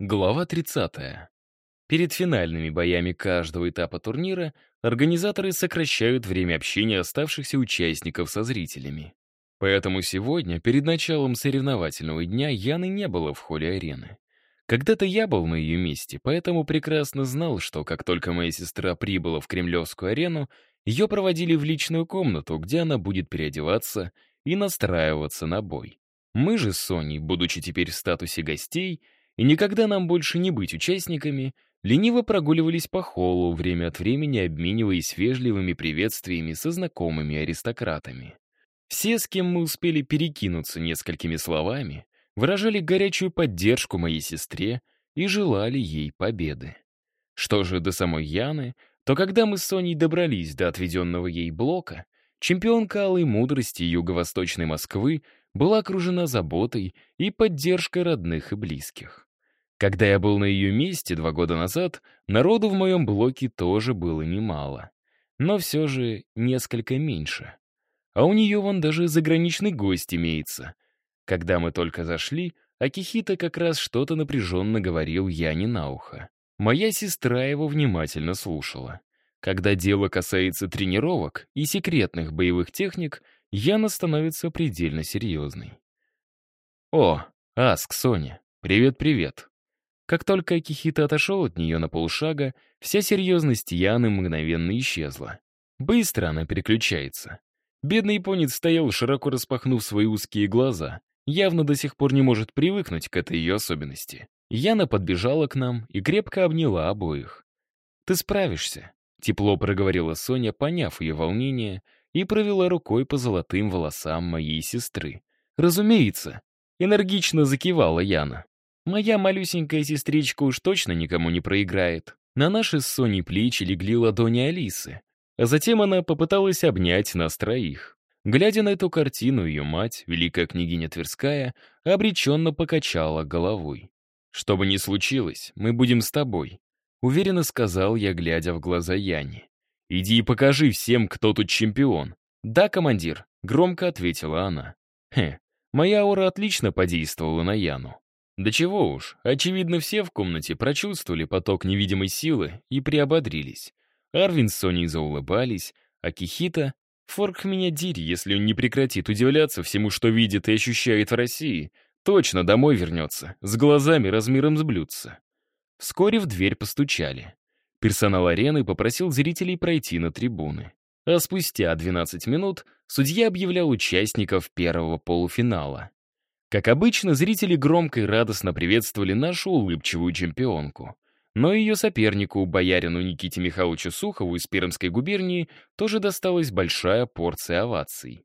Глава 30. Перед финальными боями каждого этапа турнира организаторы сокращают время общения оставшихся участников со зрителями. Поэтому сегодня, перед началом соревновательного дня, Яны не было в холле арены. Когда-то я был на ее месте, поэтому прекрасно знал, что как только моя сестра прибыла в Кремлевскую арену, ее проводили в личную комнату, где она будет переодеваться и настраиваться на бой. Мы же с Соней, будучи теперь в статусе гостей, и никогда нам больше не быть участниками, лениво прогуливались по холлу, время от времени обмениваясь вежливыми приветствиями со знакомыми аристократами. Все, с кем мы успели перекинуться несколькими словами, выражали горячую поддержку моей сестре и желали ей победы. Что же до самой Яны, то когда мы с Соней добрались до отведенного ей блока, чемпионка алой мудрости юго-восточной Москвы была окружена заботой и поддержкой родных и близких. Когда я был на ее месте два года назад, народу в моем блоке тоже было немало. Но все же несколько меньше. А у нее вон даже заграничный гость имеется. Когда мы только зашли, Акихита как раз что-то напряженно говорил Яне на ухо. Моя сестра его внимательно слушала. Когда дело касается тренировок и секретных боевых техник, Яна становится предельно серьезной. «О, Аск, Соня, привет-привет!» Как только Акихита отошел от нее на полшага, вся серьезность Яны мгновенно исчезла. Быстро она переключается. Бедный японец стоял, широко распахнув свои узкие глаза, явно до сих пор не может привыкнуть к этой ее особенности. Яна подбежала к нам и крепко обняла обоих. «Ты справишься», — тепло проговорила Соня, поняв ее волнение, и провела рукой по золотым волосам моей сестры. «Разумеется», — энергично закивала Яна. Моя малюсенькая сестричка уж точно никому не проиграет. На наши с Соней плечи легли ладони Алисы, а затем она попыталась обнять нас троих. Глядя на эту картину, ее мать, великая княгиня Тверская, обреченно покачала головой. «Что бы ни случилось, мы будем с тобой», — уверенно сказал я, глядя в глаза Яне. «Иди и покажи всем, кто тут чемпион». «Да, командир», — громко ответила она. Хе, моя аура отлично подействовала на Яну. Да чего уж, очевидно, все в комнате прочувствовали поток невидимой силы и приободрились. Арвин с Соней заулыбались, а Кихита... Форк меня дири, если он не прекратит удивляться всему, что видит и ощущает в России. Точно домой вернется, с глазами размером с блюдца. Вскоре в дверь постучали. Персонал арены попросил зрителей пройти на трибуны. А спустя 12 минут судья объявлял участников первого полуфинала. Как обычно, зрители громко и радостно приветствовали нашу улыбчивую чемпионку. Но ее сопернику, боярину Никите Михайловичу Сухову из Пермской губернии, тоже досталась большая порция оваций.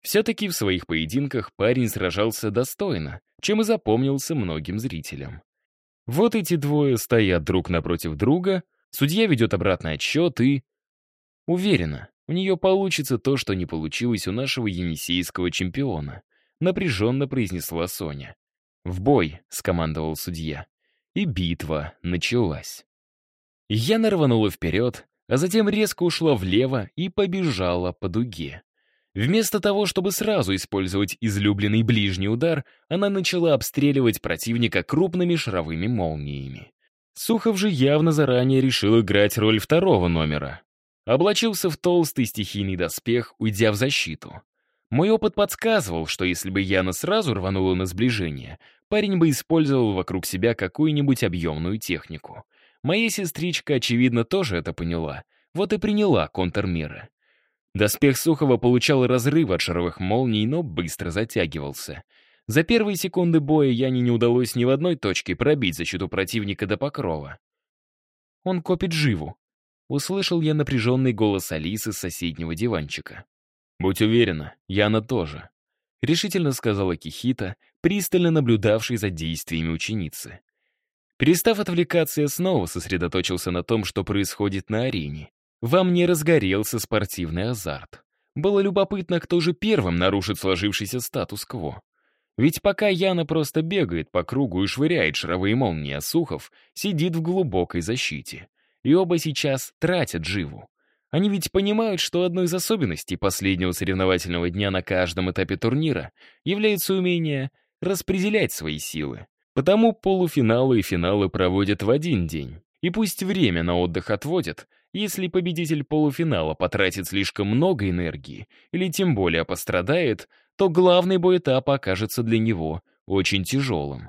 Все-таки в своих поединках парень сражался достойно, чем и запомнился многим зрителям. Вот эти двое стоят друг напротив друга, судья ведет обратный отсчет и... Уверена, у нее получится то, что не получилось у нашего енисейского чемпиона напряженно произнесла Соня. «В бой!» — скомандовал судья. И битва началась. Яна рванула вперед, а затем резко ушла влево и побежала по дуге. Вместо того, чтобы сразу использовать излюбленный ближний удар, она начала обстреливать противника крупными шаровыми молниями. Сухов же явно заранее решил играть роль второго номера. Облачился в толстый стихийный доспех, уйдя в защиту. Мой опыт подсказывал, что если бы Яна сразу рванула на сближение, парень бы использовал вокруг себя какую-нибудь объемную технику. Моя сестричка, очевидно, тоже это поняла, вот и приняла контрмеры. Доспех Сухова получал разрыв от шаровых молний, но быстро затягивался. За первые секунды боя Яне не удалось ни в одной точке пробить защиту противника до покрова. «Он копит живу», — услышал я напряженный голос Алисы с соседнего диванчика. «Будь уверена, Яна тоже», — решительно сказала Кихита, пристально наблюдавший за действиями ученицы. Перестав отвлекаться, я снова сосредоточился на том, что происходит на арене. Во мне разгорелся спортивный азарт. Было любопытно, кто же первым нарушит сложившийся статус-кво. Ведь пока Яна просто бегает по кругу и швыряет шаровые молнии, а Сухов сидит в глубокой защите. И оба сейчас тратят живу. Они ведь понимают, что одной из особенностей последнего соревновательного дня на каждом этапе турнира является умение распределять свои силы. Потому полуфиналы и финалы проводят в один день. И пусть время на отдых отводят, если победитель полуфинала потратит слишком много энергии или тем более пострадает, то главный бой этапа окажется для него очень тяжелым.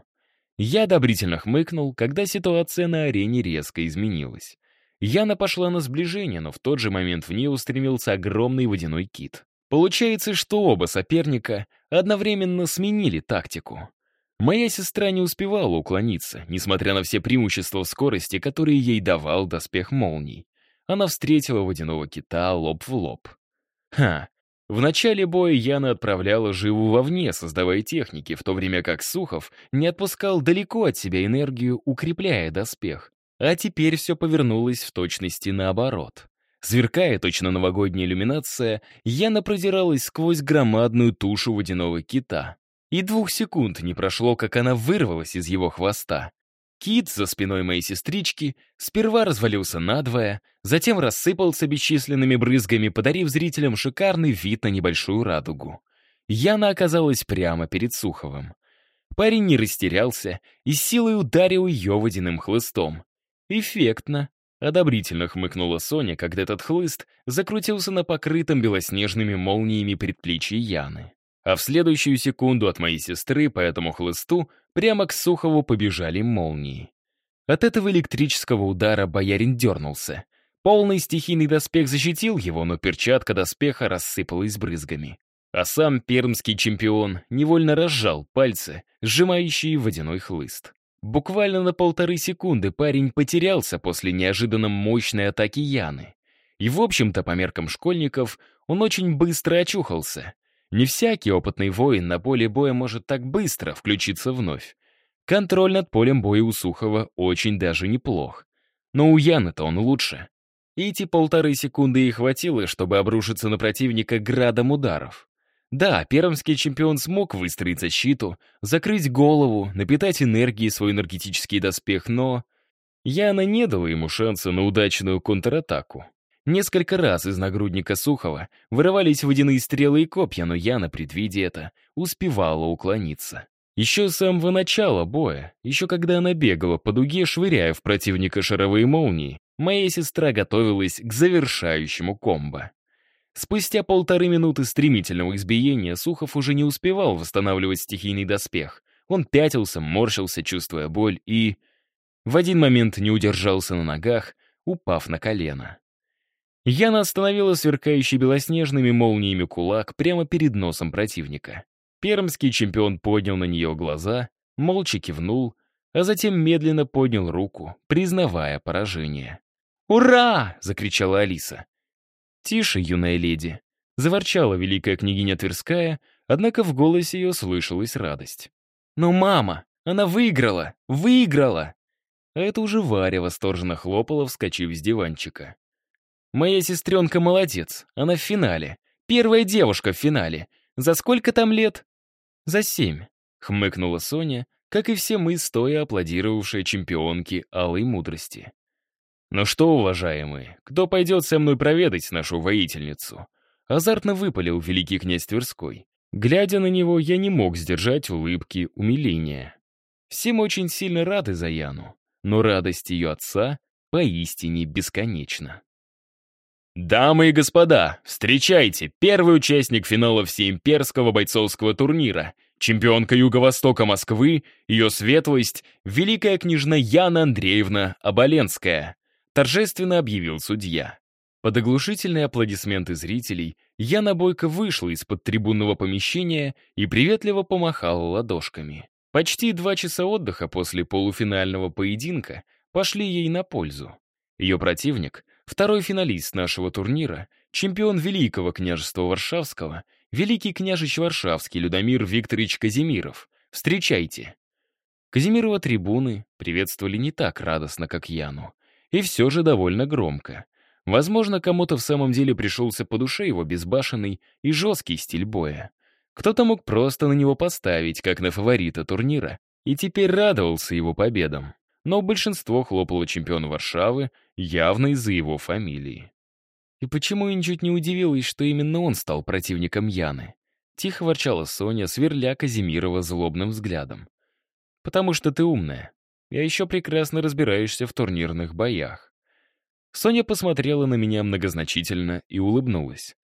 Я одобрительно хмыкнул, когда ситуация на арене резко изменилась. Яна пошла на сближение, но в тот же момент в ней устремился огромный водяной кит. Получается, что оба соперника одновременно сменили тактику. Моя сестра не успевала уклониться, несмотря на все преимущества в скорости, которые ей давал доспех молний. Она встретила водяного кита лоб в лоб. Ха, в начале боя Яна отправляла живу вовне, создавая техники, в то время как Сухов не отпускал далеко от себя энергию, укрепляя доспех. А теперь все повернулось в точности наоборот. Сверкая точно новогодняя иллюминация, Яна продиралась сквозь громадную тушу водяного кита. И двух секунд не прошло, как она вырвалась из его хвоста. Кит за спиной моей сестрички сперва развалился надвое, затем рассыпался бесчисленными брызгами, подарив зрителям шикарный вид на небольшую радугу. Яна оказалась прямо перед Суховым. Парень не растерялся и силой ударил ее водяным хлыстом. «Эффектно», — одобрительно хмыкнула Соня, когда этот хлыст закрутился на покрытом белоснежными молниями предплечье Яны. А в следующую секунду от моей сестры по этому хлысту прямо к Сухову побежали молнии. От этого электрического удара боярин дернулся. Полный стихийный доспех защитил его, но перчатка доспеха рассыпалась брызгами. А сам пермский чемпион невольно разжал пальцы, сжимающие водяной хлыст. Буквально на полторы секунды парень потерялся после неожиданно мощной атаки Яны. И, в общем-то, по меркам школьников, он очень быстро очухался. Не всякий опытный воин на поле боя может так быстро включиться вновь. Контроль над полем боя у Сухова очень даже неплох. Но у Яны-то он лучше. И эти полторы секунды и хватило, чтобы обрушиться на противника градом ударов. Да, пермский чемпион смог выстроить защиту, закрыть голову, напитать энергией свой энергетический доспех, но... Яна не дала ему шанса на удачную контратаку. Несколько раз из нагрудника Сухова вырывались водяные стрелы и копья, но Яна, предвидя это, успевала уклониться. Еще с самого начала боя, еще когда она бегала по дуге, швыряя в противника шаровые молнии, моя сестра готовилась к завершающему комбо. Спустя полторы минуты стремительного избиения Сухов уже не успевал восстанавливать стихийный доспех. Он пятился, морщился, чувствуя боль, и... В один момент не удержался на ногах, упав на колено. Яна остановила сверкающий белоснежными молниями кулак прямо перед носом противника. Пермский чемпион поднял на нее глаза, молча кивнул, а затем медленно поднял руку, признавая поражение. «Ура!» — закричала Алиса. «Тише, юная леди!» — заворчала великая княгиня Тверская, однако в голосе ее слышалась радость. «Но мама! Она выиграла! Выиграла!» А это уже Варя восторженно хлопала, вскочив с диванчика. Моя сестренка молодец, она в финале. Первая девушка в финале. За сколько там лет? За семь, хмыкнула Соня, как и все мы, стоя аплодировавшие чемпионке алой мудрости. «Ну что, уважаемые, кто пойдет со мной проведать нашу воительницу?» Азартно выпалил великий князь Тверской. Глядя на него, я не мог сдержать улыбки умиления. Всем очень сильно рады за Яну, но радость ее отца поистине бесконечна. Дамы и господа, встречайте, первый участник финала всеимперского бойцовского турнира, чемпионка Юго-Востока Москвы, ее светлость, великая княжна Яна Андреевна Оболенская, торжественно объявил судья. Под оглушительные аплодисменты зрителей Яна Бойко вышла из-под трибунного помещения и приветливо помахала ладошками. Почти два часа отдыха после полуфинального поединка пошли ей на пользу. Ее противник Второй финалист нашего турнира, чемпион Великого княжества Варшавского, великий княжич Варшавский Людомир Викторович Казимиров. Встречайте. Казимирова трибуны приветствовали не так радостно, как Яну. И все же довольно громко. Возможно, кому-то в самом деле пришелся по душе его безбашенный и жесткий стиль боя. Кто-то мог просто на него поставить, как на фаворита турнира, и теперь радовался его победам но большинство хлопало чемпиона Варшавы явно из-за его фамилии. И почему я ничуть не удивилась, что именно он стал противником Яны? Тихо ворчала Соня, сверля Казимирова злобным взглядом. Потому что ты умная. Я еще прекрасно разбираешься в турнирных боях. Соня посмотрела на меня многозначительно и улыбнулась.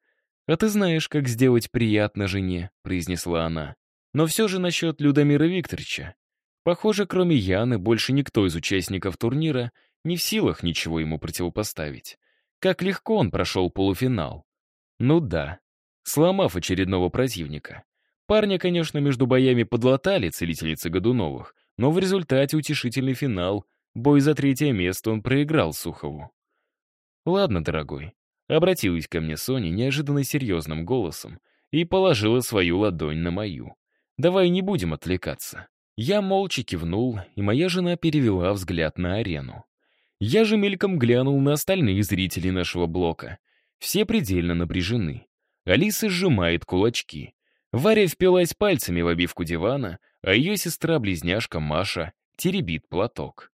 «А ты знаешь, как сделать приятно жене», — произнесла она. «Но все же насчет Людомира Викторовича. Похоже, кроме Яны, больше никто из участников турнира не в силах ничего ему противопоставить. Как легко он прошел полуфинал. Ну да, сломав очередного противника. Парня, конечно, между боями подлатали целительницы Годуновых, но в результате утешительный финал, бой за третье место он проиграл Сухову. «Ладно, дорогой», — обратилась ко мне Соня неожиданно серьезным голосом и положила свою ладонь на мою. «Давай не будем отвлекаться». Я молча кивнул, и моя жена перевела взгляд на арену. Я же мельком глянул на остальных зрителей нашего блока. Все предельно напряжены. Алиса сжимает кулачки. Варя впилась пальцами в обивку дивана, а ее сестра-близняшка Маша теребит платок.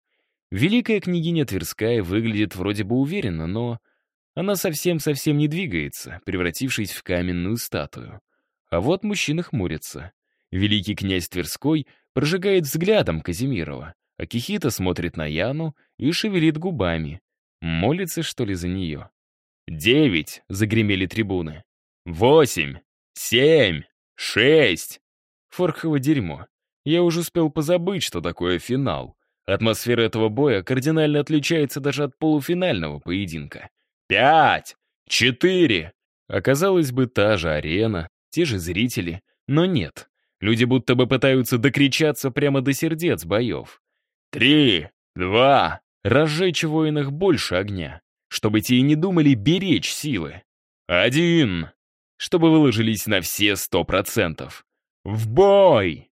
Великая княгиня Тверская выглядит вроде бы уверенно, но она совсем-совсем не двигается, превратившись в каменную статую. А вот мужчина хмурится. Великий князь Тверской прожигает взглядом Казимирова, а Кихита смотрит на Яну и шевелит губами. Молится, что ли, за нее? «Девять!» — загремели трибуны. «Восемь! Семь!» Шесть! Форхово дерьмо. Я уже успел позабыть, что такое финал. Атмосфера этого боя кардинально отличается даже от полуфинального поединка. Пять! Четыре! Оказалось бы, та же арена, те же зрители, но нет. Люди будто бы пытаются докричаться прямо до сердец боев. Три! Два! Разжечь в воинах больше огня, чтобы те и не думали беречь силы. Один! Чтобы выложились на все сто процентов. В бой!